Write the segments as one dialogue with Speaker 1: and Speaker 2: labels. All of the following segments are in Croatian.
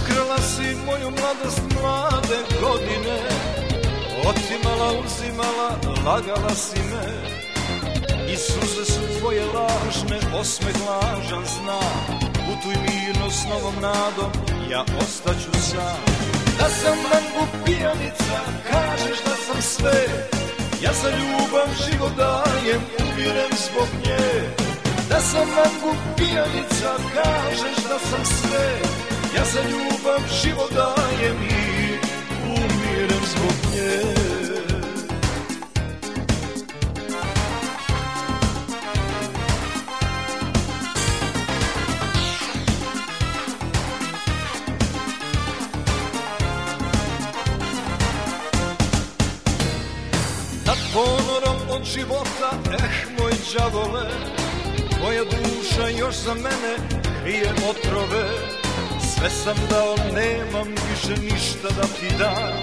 Speaker 1: Ukrala si moju mladost mlade godine. Otimala, uzimala, lagala si me. I suze su tvoje lažne, osmeh lažan zna. Putuj mirno s novom nadom, ja ostaću sam. Da sam mangu pijanica, kažeš da sam sve. Ja za ljubav život dajem, uviren zbog nje. Da sam mangu pijanica, kažeš da sam sve Ja za ljubav život dajem i umirem zbog nje Nad ponorom od života, eh moj đavole Tvoja duša još za mene krije otrove Sve sam dao, nemam više ništa da ti dam.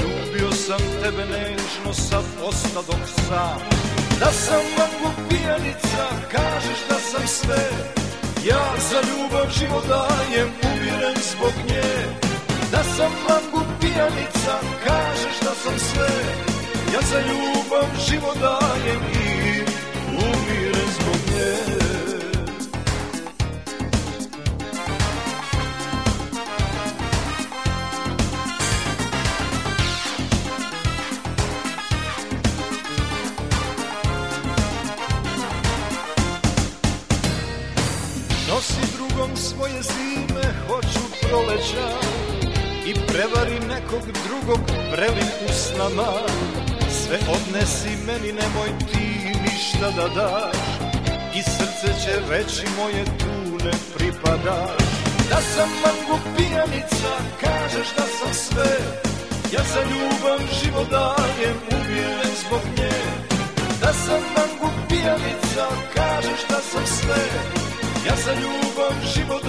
Speaker 1: Ljubio sam tebe nežno, sad ostadok sam. Da sam mangu pijanica, kažeš da sam sve. Ja za ljubav život dajem, uviren zbog nje. Da sam mangu pijanica, kažeš da sam sve. Ja za ljubav život dajem Nosi drugom svoje zime, hoću proleća. I prevari nekog drugog prelim usnama Sve odnesi meni, nemoj ti ništa da daš. I srce će reći moje tu ne pripadaš. Da sam mangu pijanica, kažeš da sam sve. Ja za ljubav život dajem, uvijen zbog nje. Da sam mangu pijanica, kažeš Ja za ljubav život